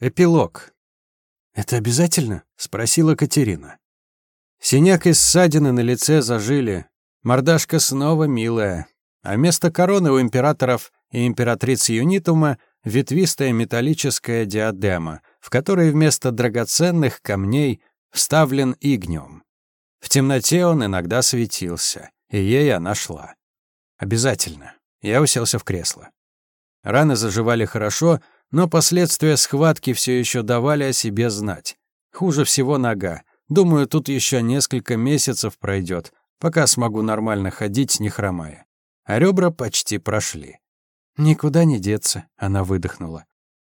Эпилог. «Это обязательно?» — спросила Катерина. Синяк и ссадины на лице зажили. Мордашка снова милая. А вместо короны у императоров и императрицы Юнитума ветвистая металлическая диадема, в которой вместо драгоценных камней вставлен игниум. В темноте он иногда светился, и ей она шла. Обязательно. Я уселся в кресло. Раны заживали хорошо, но последствия схватки все еще давали о себе знать. Хуже всего нога. Думаю, тут еще несколько месяцев пройдет, пока смогу нормально ходить, не хромая. А ребра почти прошли. «Никуда не деться», — она выдохнула.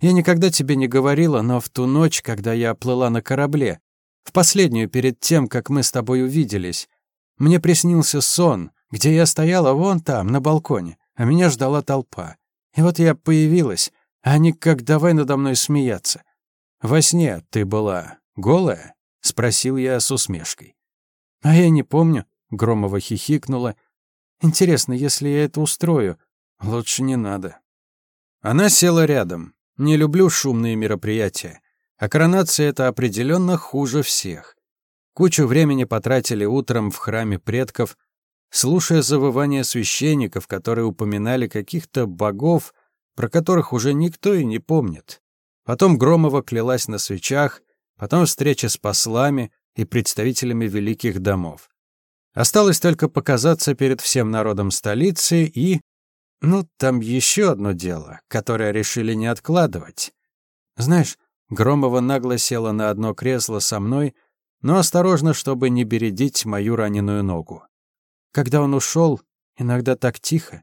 «Я никогда тебе не говорила, но в ту ночь, когда я плыла на корабле, в последнюю перед тем, как мы с тобой увиделись, мне приснился сон, где я стояла вон там, на балконе, а меня ждала толпа. И вот я появилась, а они как давай надо мной смеяться. «Во сне ты была голая?» — спросил я с усмешкой. «А я не помню», — Громова хихикнула. «Интересно, если я это устрою, лучше не надо». Она села рядом. Не люблю шумные мероприятия. А коронация — это определенно хуже всех. Кучу времени потратили утром в храме предков, слушая завывания священников, которые упоминали каких-то богов, про которых уже никто и не помнит. Потом Громова клялась на свечах, потом встреча с послами и представителями великих домов. Осталось только показаться перед всем народом столицы и... Ну, там еще одно дело, которое решили не откладывать. Знаешь, Громова нагло села на одно кресло со мной, но осторожно, чтобы не бередить мою раненую ногу. Когда он ушел, иногда так тихо.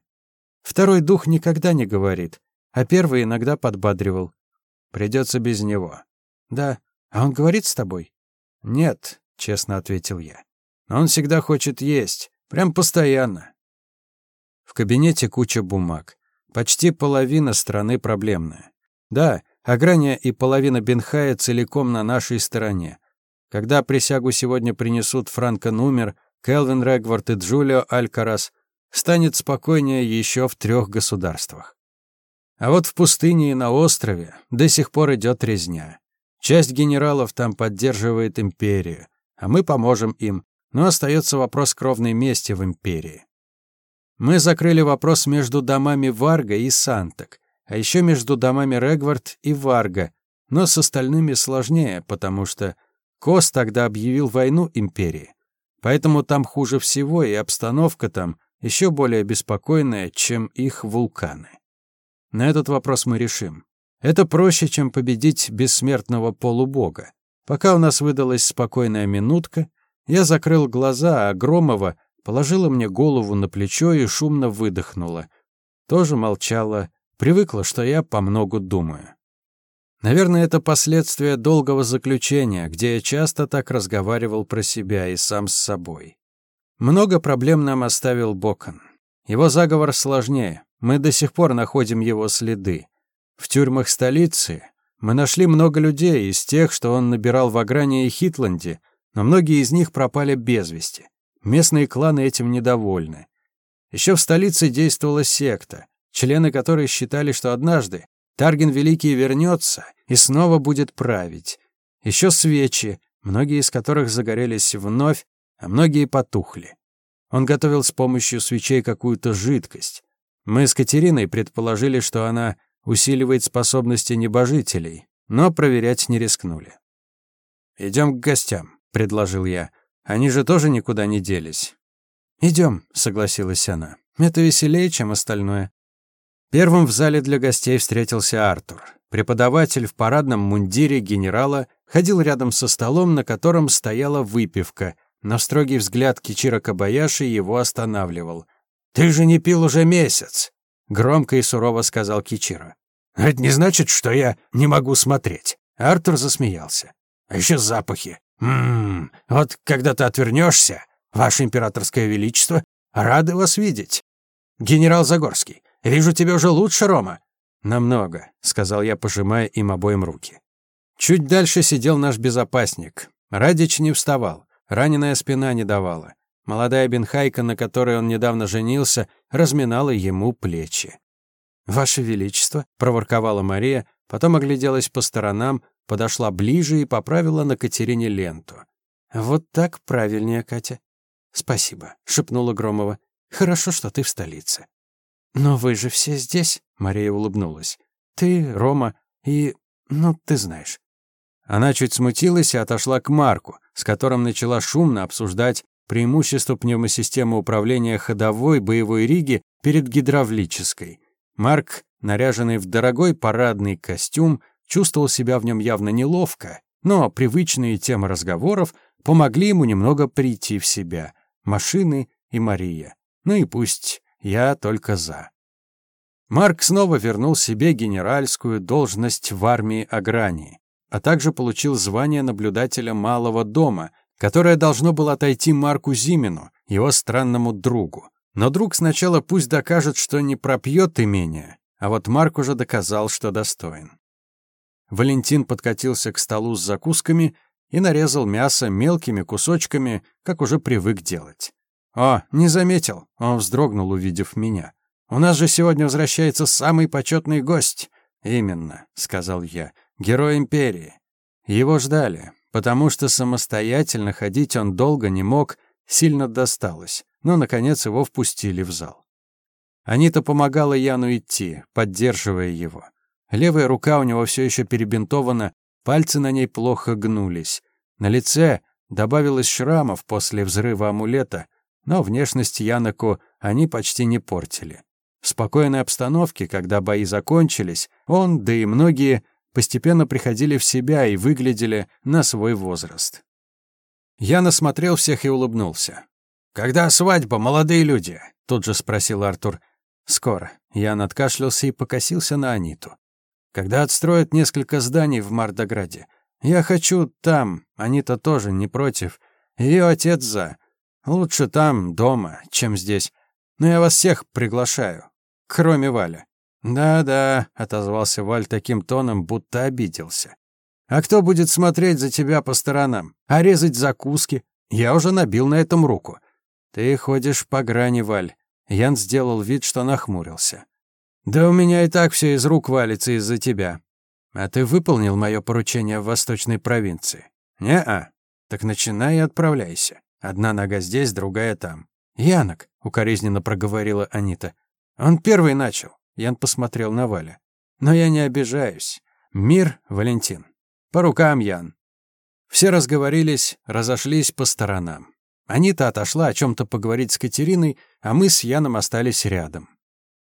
Второй дух никогда не говорит, а первый иногда подбадривал. Придется без него. Да, а он говорит с тобой? Нет, честно ответил я. Но он всегда хочет есть, прям постоянно. В кабинете куча бумаг. Почти половина страны проблемная. Да, Аграния и половина Бенхая целиком на нашей стороне. Когда присягу сегодня принесут Франко Нумер, Келвин Регвард и Джулио Алькарас, станет спокойнее еще в трех государствах. А вот в пустыне и на острове до сих пор идет резня. Часть генералов там поддерживает империю, а мы поможем им, но остается вопрос кровной мести в империи. Мы закрыли вопрос между домами Варга и Санток, а еще между домами Регвард и Варга, но с остальными сложнее, потому что Кос тогда объявил войну империи. Поэтому там хуже всего, и обстановка там еще более беспокойная, чем их вулканы. На этот вопрос мы решим. Это проще, чем победить бессмертного полубога. Пока у нас выдалась спокойная минутка, я закрыл глаза, а Громова положила мне голову на плечо и шумно выдохнула. Тоже молчала, привыкла, что я по многу думаю. Наверное, это последствия долгого заключения, где я часто так разговаривал про себя и сам с собой. Много проблем нам оставил Бокон. Его заговор сложнее. Мы до сих пор находим его следы. В тюрьмах столицы мы нашли много людей из тех, что он набирал в Агране и Хитланде, но многие из них пропали без вести. Местные кланы этим недовольны. Еще в столице действовала секта, члены которой считали, что однажды Тарген Великий вернется и снова будет править. Еще свечи, многие из которых загорелись вновь, а многие потухли. Он готовил с помощью свечей какую-то жидкость. Мы с Катериной предположили, что она усиливает способности небожителей, но проверять не рискнули. «Идем к гостям», — предложил я. «Они же тоже никуда не делись». «Идем», — согласилась она. «Это веселее, чем остальное. Первым в зале для гостей встретился Артур. Преподаватель в парадном мундире генерала ходил рядом со столом, на котором стояла выпивка, но строгий взгляд Кичира Кабаяши его останавливал. «Ты же не пил уже месяц!» — громко и сурово сказал Кичира. «Это не значит, что я не могу смотреть». Артур засмеялся. «А еще запахи. Ммм, вот когда ты отвернешься, Ваше Императорское Величество, рады вас видеть. Генерал Загорский, Вижу, тебе уже лучше, Рома». «Намного», — сказал я, пожимая им обоим руки. Чуть дальше сидел наш безопасник. Радич не вставал, раненая спина не давала. Молодая бенхайка, на которой он недавно женился, разминала ему плечи. «Ваше Величество», — проворковала Мария, потом огляделась по сторонам, подошла ближе и поправила на Катерине ленту. «Вот так правильнее, Катя». «Спасибо», — шепнула Громова. «Хорошо, что ты в столице». «Но вы же все здесь», — Мария улыбнулась. «Ты, Рома и... ну, ты знаешь». Она чуть смутилась и отошла к Марку, с которым начала шумно обсуждать преимущество пневмосистемы управления ходовой боевой Риги перед гидравлической. Марк, наряженный в дорогой парадный костюм, чувствовал себя в нем явно неловко, но привычные темы разговоров помогли ему немного прийти в себя. Машины и Мария. Ну и пусть я только за. Марк снова вернул себе генеральскую должность в армии Агрании, а также получил звание наблюдателя Малого дома, которое должно было отойти Марку Зимину, его странному другу. Но друг сначала пусть докажет, что не пропьет имение, а вот Марк уже доказал, что достоин. Валентин подкатился к столу с закусками и нарезал мясо мелкими кусочками, как уже привык делать. «О, не заметил!» — он вздрогнул, увидев меня. «У нас же сегодня возвращается самый почетный гость!» «Именно», — сказал я, — «герой империи». Его ждали, потому что самостоятельно ходить он долго не мог, сильно досталось, но, наконец, его впустили в зал. Анита помогала Яну идти, поддерживая его. Левая рука у него все еще перебинтована, пальцы на ней плохо гнулись. На лице добавилось шрамов после взрыва амулета, но внешность Яноку они почти не портили. В спокойной обстановке, когда бои закончились, он, да и многие, постепенно приходили в себя и выглядели на свой возраст. Ян осмотрел всех и улыбнулся. «Когда свадьба, молодые люди?» — тут же спросил Артур. «Скоро». Ян откашлялся и покосился на Аниту когда отстроят несколько зданий в Мардограде. Я хочу там, они-то тоже не против. Ее отец за. Лучше там, дома, чем здесь. Но я вас всех приглашаю, кроме Валя». «Да-да», — отозвался Валь таким тоном, будто обиделся. «А кто будет смотреть за тебя по сторонам? А резать закуски? Я уже набил на этом руку». «Ты ходишь по грани, Валь». Ян сделал вид, что нахмурился. «Да у меня и так все из рук валится из-за тебя. А ты выполнил мое поручение в восточной провинции?» «Не-а. Так начинай и отправляйся. Одна нога здесь, другая там». «Янок», — укоризненно проговорила Анита. «Он первый начал». Ян посмотрел на Валя. «Но я не обижаюсь. Мир, Валентин. По рукам, Ян». Все разговорились, разошлись по сторонам. Анита отошла о чем-то поговорить с Катериной, а мы с Яном остались рядом.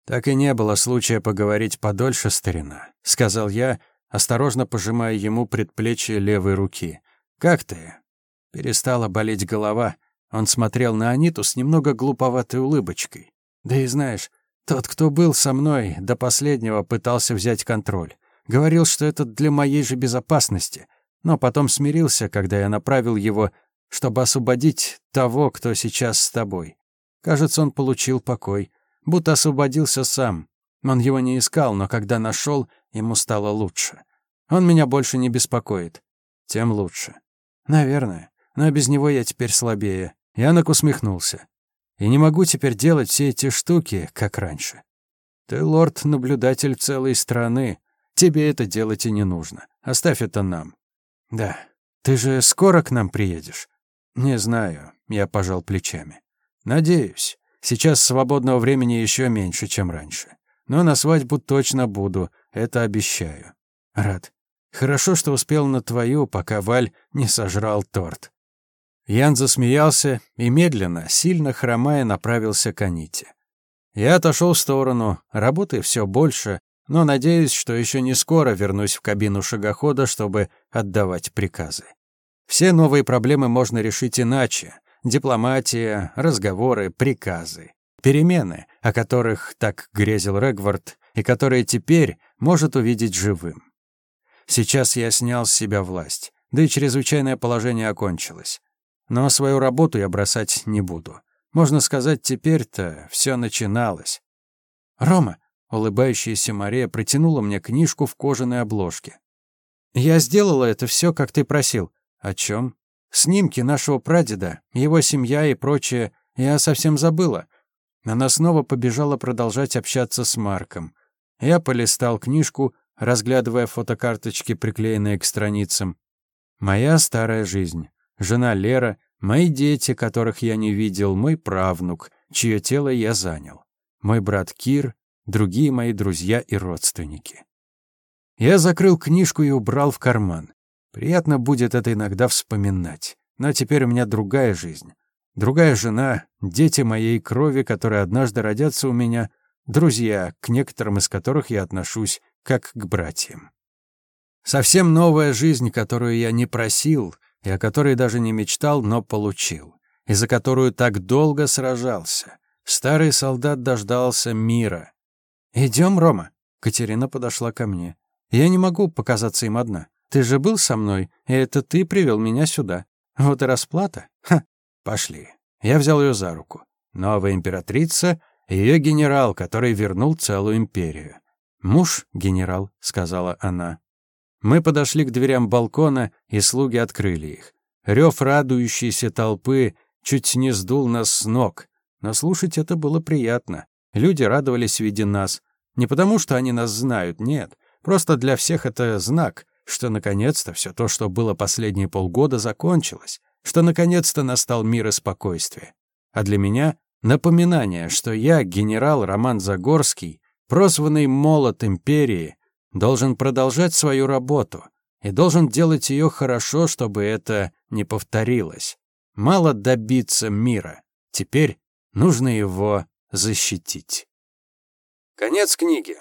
«Так и не было случая поговорить подольше, старина», — сказал я, осторожно пожимая ему предплечье левой руки. «Как ты?» Перестала болеть голова. Он смотрел на Аниту с немного глуповатой улыбочкой. «Да и знаешь, тот, кто был со мной, до последнего пытался взять контроль. Говорил, что это для моей же безопасности, но потом смирился, когда я направил его, чтобы освободить того, кто сейчас с тобой. Кажется, он получил покой будто освободился сам. Он его не искал, но когда нашел, ему стало лучше. Он меня больше не беспокоит. Тем лучше. Наверное. Но без него я теперь слабее. Янок усмехнулся. И не могу теперь делать все эти штуки, как раньше. Ты лорд-наблюдатель целой страны. Тебе это делать и не нужно. Оставь это нам. Да. Ты же скоро к нам приедешь? Не знаю. Я пожал плечами. Надеюсь. Сейчас свободного времени еще меньше, чем раньше. Но на свадьбу точно буду, это обещаю. Рад. Хорошо, что успел на твою, пока Валь не сожрал торт. Ян засмеялся и медленно, сильно хромая, направился к Аните. Я отошел в сторону, работы все больше, но надеюсь, что еще не скоро вернусь в кабину шагохода, чтобы отдавать приказы. Все новые проблемы можно решить иначе, дипломатия, разговоры, приказы. Перемены, о которых так грезил Регвард, и которые теперь может увидеть живым. Сейчас я снял с себя власть, да и чрезвычайное положение окончилось. Но свою работу я бросать не буду. Можно сказать, теперь-то все начиналось. «Рома», — улыбающаяся Мария протянула мне книжку в кожаной обложке. «Я сделала это все, как ты просил». «О чем?» Снимки нашего прадеда, его семья и прочее я совсем забыла. Она снова побежала продолжать общаться с Марком. Я полистал книжку, разглядывая фотокарточки, приклеенные к страницам. «Моя старая жизнь. Жена Лера, мои дети, которых я не видел, мой правнук, чье тело я занял, мой брат Кир, другие мои друзья и родственники». Я закрыл книжку и убрал в карман. Приятно будет это иногда вспоминать. Но теперь у меня другая жизнь. Другая жена, дети моей крови, которые однажды родятся у меня, друзья, к некоторым из которых я отношусь как к братьям. Совсем новая жизнь, которую я не просил и о которой даже не мечтал, но получил, и за которую так долго сражался. Старый солдат дождался мира. «Идем, Рома?» Катерина подошла ко мне. «Я не могу показаться им одна. Ты же был со мной, и это ты привел меня сюда. Вот и расплата. Ха, пошли». Я взял ее за руку. Новая императрица — ее генерал, который вернул целую империю. «Муж — генерал», — сказала она. Мы подошли к дверям балкона, и слуги открыли их. Рев радующейся толпы чуть не сдул нас с ног, но слушать это было приятно. Люди радовались, видя нас. Не потому, что они нас знают, нет. Просто для всех это знак, что наконец-то все то, что было последние полгода, закончилось, что наконец-то настал мир и спокойствие. А для меня — напоминание, что я, генерал Роман Загорский, прозванный «Молот Империи», должен продолжать свою работу и должен делать ее хорошо, чтобы это не повторилось. Мало добиться мира, теперь нужно его защитить. Конец книги.